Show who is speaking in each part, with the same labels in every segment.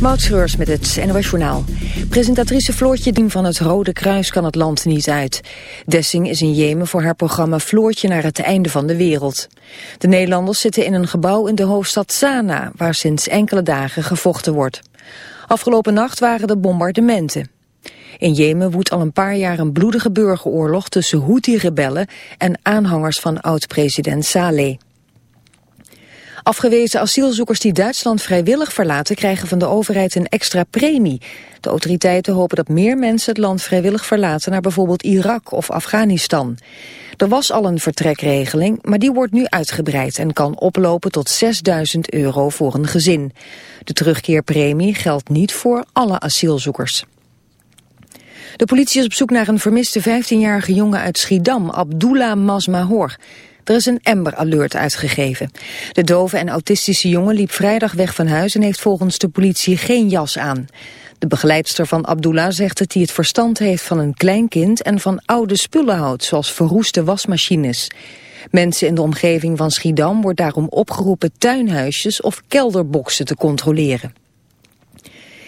Speaker 1: Moutschreurs met het NOS Journaal. Presentatrice Floortje Dien van het Rode Kruis kan het land niet uit. Dessing is in Jemen voor haar programma Floortje naar het einde van de wereld. De Nederlanders zitten in een gebouw in de hoofdstad Sanaa... waar sinds enkele dagen gevochten wordt. Afgelopen nacht waren de bombardementen. In Jemen woedt al een paar jaar een bloedige burgeroorlog... tussen Houthi-rebellen en aanhangers van oud-president Saleh. Afgewezen asielzoekers die Duitsland vrijwillig verlaten... krijgen van de overheid een extra premie. De autoriteiten hopen dat meer mensen het land vrijwillig verlaten... naar bijvoorbeeld Irak of Afghanistan. Er was al een vertrekregeling, maar die wordt nu uitgebreid... en kan oplopen tot 6000 euro voor een gezin. De terugkeerpremie geldt niet voor alle asielzoekers. De politie is op zoek naar een vermiste 15-jarige jongen uit Schiedam, Abdullah Masmahor. Er is een Amber Alert uitgegeven. De dove en autistische jongen liep vrijdag weg van huis en heeft volgens de politie geen jas aan. De begeleidster van Abdullah zegt dat hij het verstand heeft van een klein kind en van oude spullen houdt, zoals verroeste wasmachines. Mensen in de omgeving van Schiedam wordt daarom opgeroepen tuinhuisjes of kelderboxen te controleren.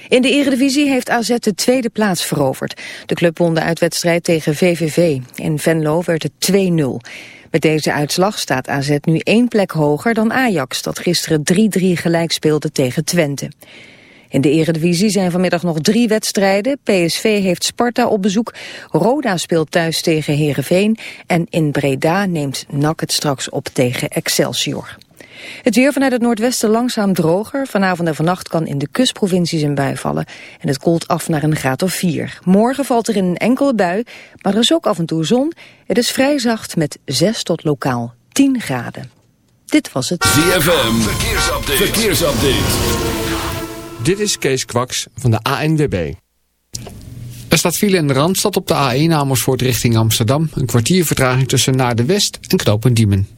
Speaker 1: In de Eredivisie heeft AZ de tweede plaats veroverd. De club won de uitwedstrijd tegen VVV. In Venlo werd het 2-0. Met deze uitslag staat AZ nu één plek hoger dan Ajax, dat gisteren 3-3 gelijk speelde tegen Twente. In de Eredivisie zijn vanmiddag nog drie wedstrijden. PSV heeft Sparta op bezoek, Roda speelt thuis tegen Heerenveen... en in Breda neemt NAC het straks op tegen Excelsior. Het weer vanuit het noordwesten langzaam droger. Vanavond en vannacht kan in de kustprovincies een bui vallen. En het koelt af naar een graad of 4. Morgen valt er in een enkele bui, maar er is ook af en toe zon. Het is vrij zacht met 6 tot lokaal 10 graden. Dit was het
Speaker 2: ZFM Verkeersupdate. Verkeersupdate.
Speaker 3: Dit is Kees Kwaks van de ANWB. Er staat file in de Randstad op de A1 Amersfoort richting Amsterdam. Een kwartier vertraging tussen Naar de West en Knopendiemen.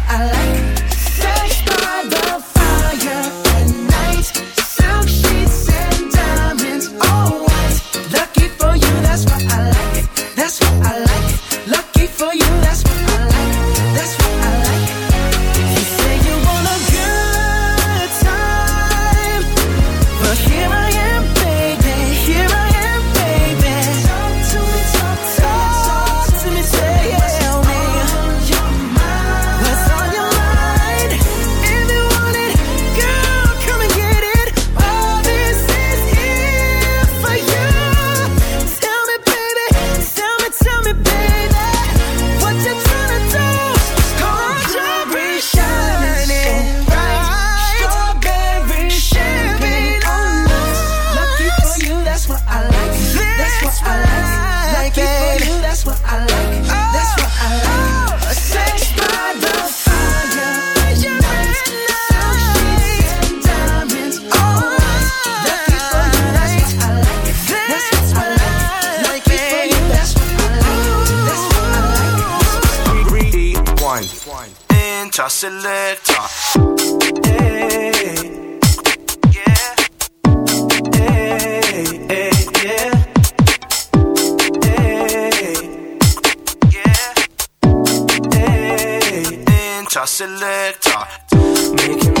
Speaker 4: selector. Hey, selector. Making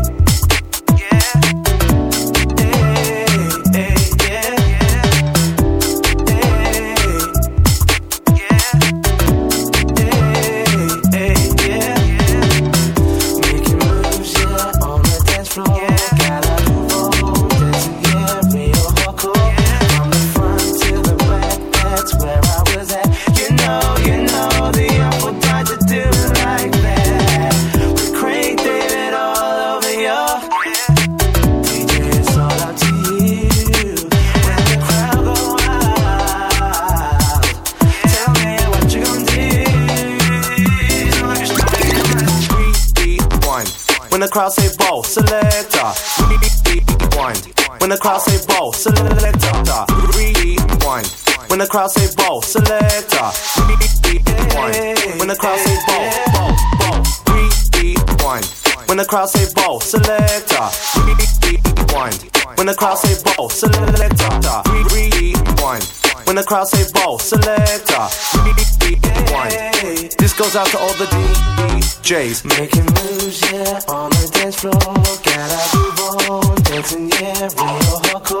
Speaker 5: ball selector. Rewind. When the crowd say ball, ball, ball. Rewind. When the crowd say ball selector. Rewind. When the crowd say ball selector. Rewind. When the crowd say ball selector. Rewind. This goes out to all the DJs.
Speaker 4: Making moves, yeah, on the dance floor. Gotta move on. dancing, yeah, real hardcore.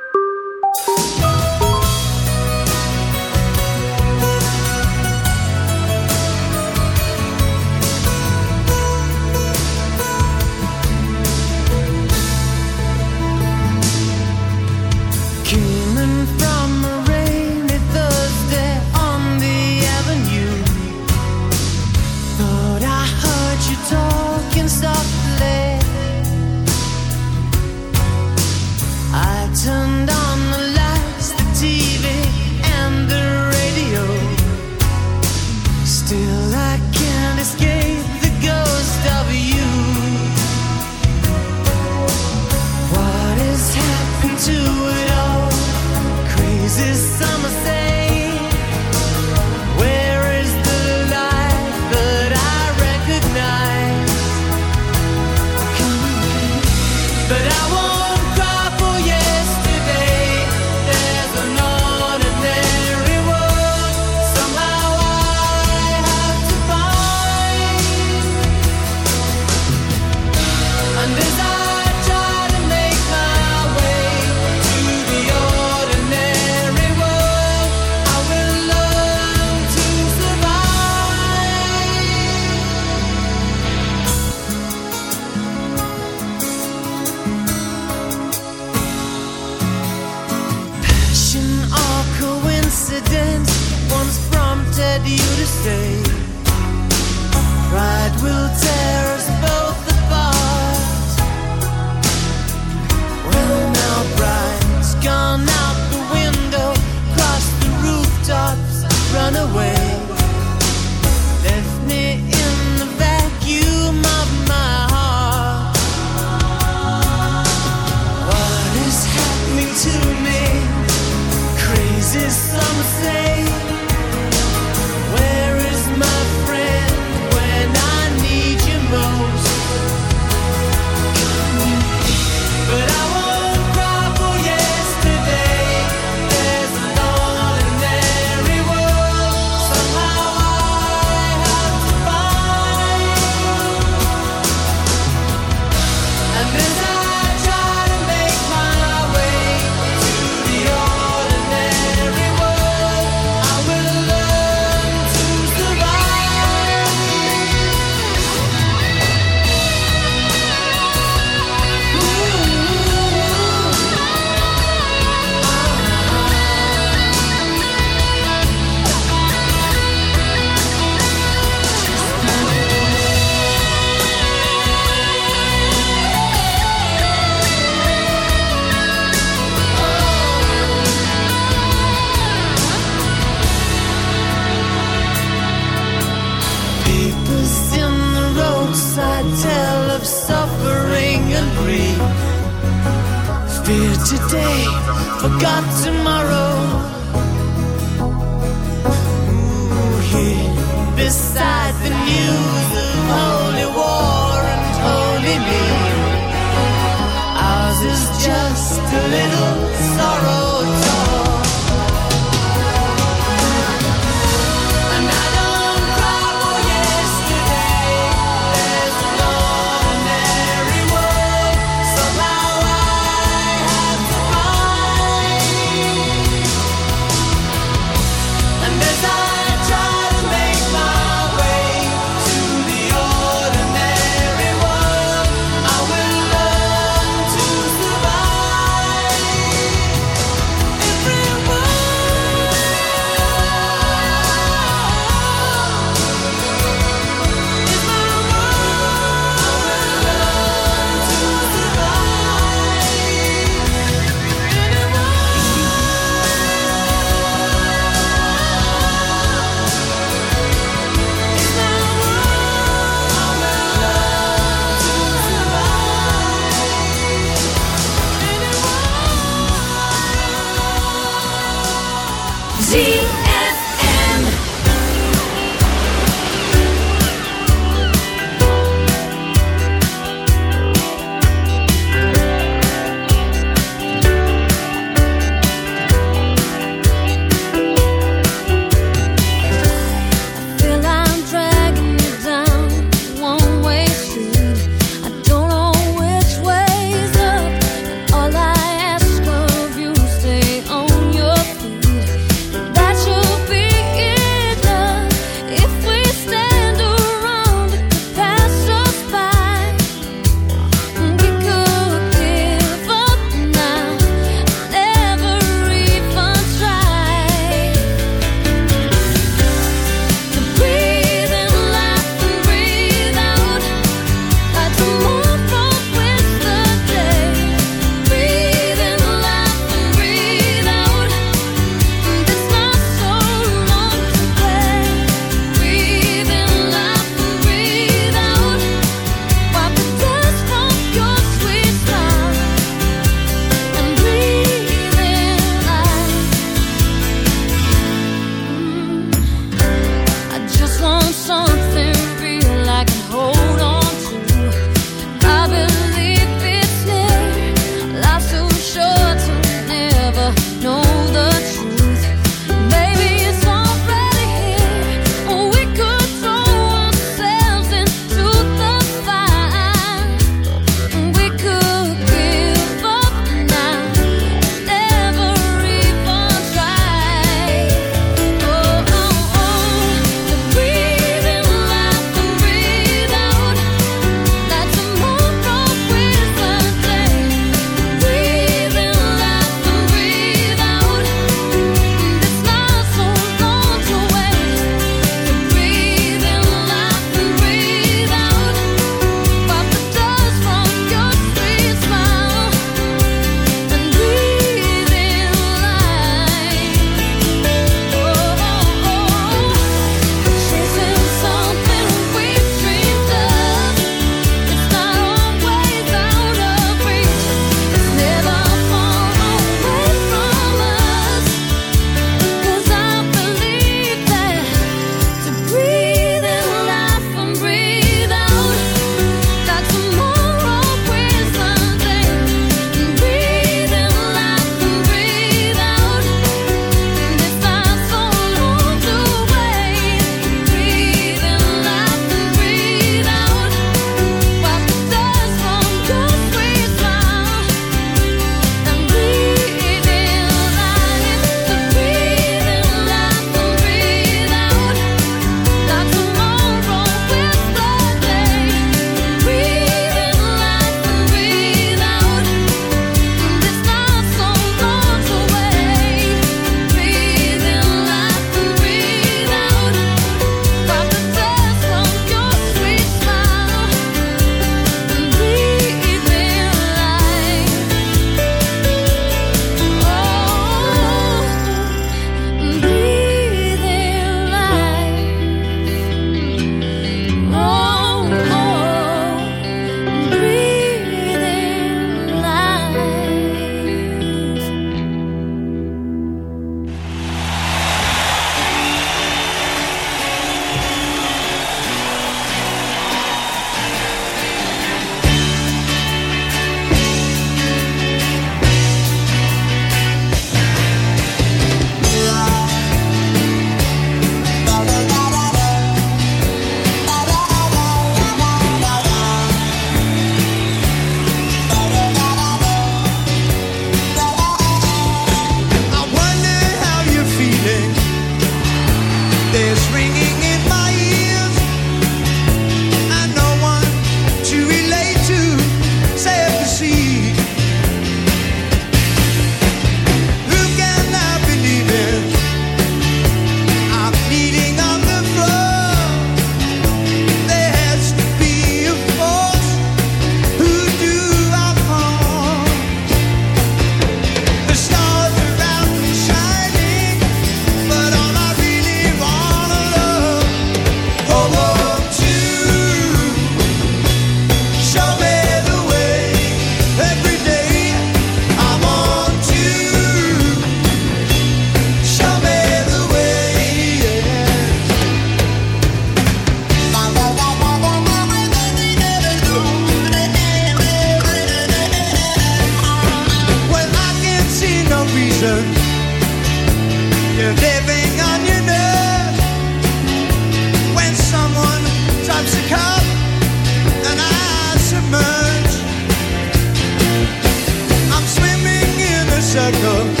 Speaker 6: second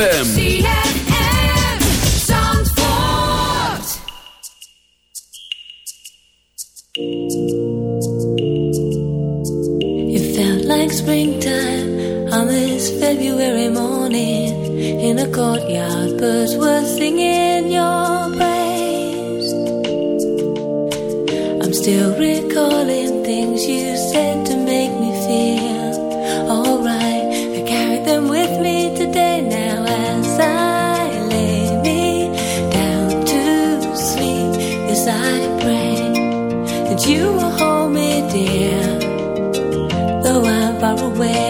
Speaker 7: ZFM.
Speaker 8: like springtime on this February morning in a courtyard.
Speaker 6: where